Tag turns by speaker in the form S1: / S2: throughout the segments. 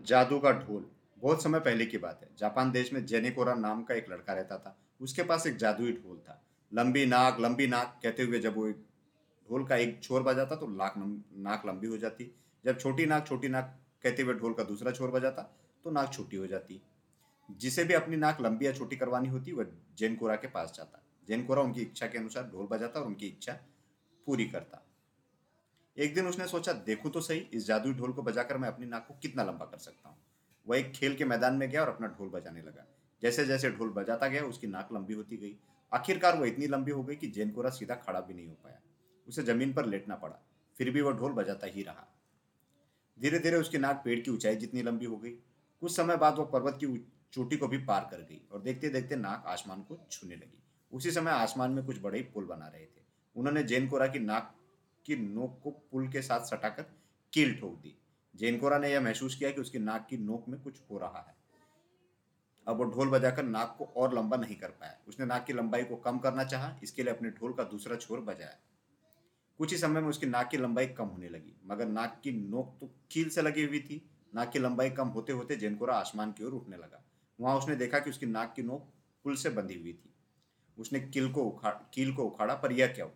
S1: जादू का ढोल। बहुत समय पहले की बात है। जापान देश में जेनेकोरा नाम का एक लड़का रहता था। उसके पास एक जादुई ढोल था। लंबी नाक लंबी नाक कहते हुए जब वो एक ढोल का एक छोर बजाता तो लाक नाक लंबी हो जाती। जब छोटी नाक छोटी नाक कहते हुए ढोल का दूसरा छोर बजाता तो नाक छोटी हो जाती। जिसे भी अपनी नाक लंबी या छोटी करवानी होती, वह जैन कोरा के पास जाता। जैन कोरा उनकी इच्छा के अनुसार ढोल बजाता और उनकी इच्छा पूरी करता। एक दिन उसने सोचा, देखूँ तो सही, इस जादुई ढोल को बजाकर मैं अपनी नाक को कितना लंबा कर सकता हूँ। वह एक खेल के मैदान में गया और अपना ढोल बजाने लगा। जैसे जैसे ढोल बजाता गया, उसकी नाक लंबी होती गई। आखिरकार वह इतनी लंबी हो गई कि जैन कोरा सीधा खड़ा भी नहीं हो पाया। उसे ज़मीन पर लेटना पड़ा। फिर भी वह ढोल बजाता ही रहा। धीरे धीरे उसकी नाक पेड़ की ऊंचाई जितनी लंबी हो गई। कुछ समय बाद वह पर्वत की चोटी को भी पार कर गई और देखते देखते नाक आसमान को छूने लगी। उसी समय आसमान में कुछ बड़े पुल बना रहे थे। उन्होंने जैन कोरा की नाक की नोक को पुल के साथ सटाकर कील ठोक दी। जेनकोरा ने यह महसूस किया कि उसकी नाक की नोक में कुछ हो रहा है। अब वो ढोल बजाकर नाक को और लंबा नहीं कर पाया। उसने नाक की लंबाई को कम करना चाहा, इसके लिए अपने ढोल का दूसरा छोर बजाया। कुछ ही समय में उसकी नाक की लंबाई कम होने लगी, मगर नाक की नोक तो कील से लगी हुई थी। नाक की लंबाई कम होते होते जेनकोरा आसमान की ओर उठने लगा। वहाँ उसने देखा कि उसकी नाक की नोक पुल से बंधी हुई थी। उसने कील को उखाड़ कील को उखाड़ा, पर यह क्या हुआ?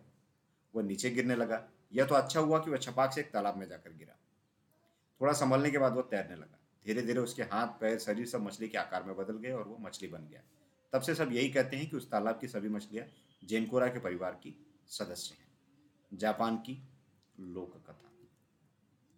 S1: वह नीचे गिरने लगा। यह तो अच्छा हुआ कि वह छपाक से एक तालाब में जाकर गिरा। थोड़ा संभलने के बाद वह तैरने लगा। धीरे धीरे उसके हाथ, पैर, शरीर सब मछली के आकार में बदल गए और वो मछली बन गया। तब से सब यही कहते हैं कि उस तालाब की सभी मछलियाँ जेनकोरा के परिवार की सदस्य हैं। जापान की लोक कथा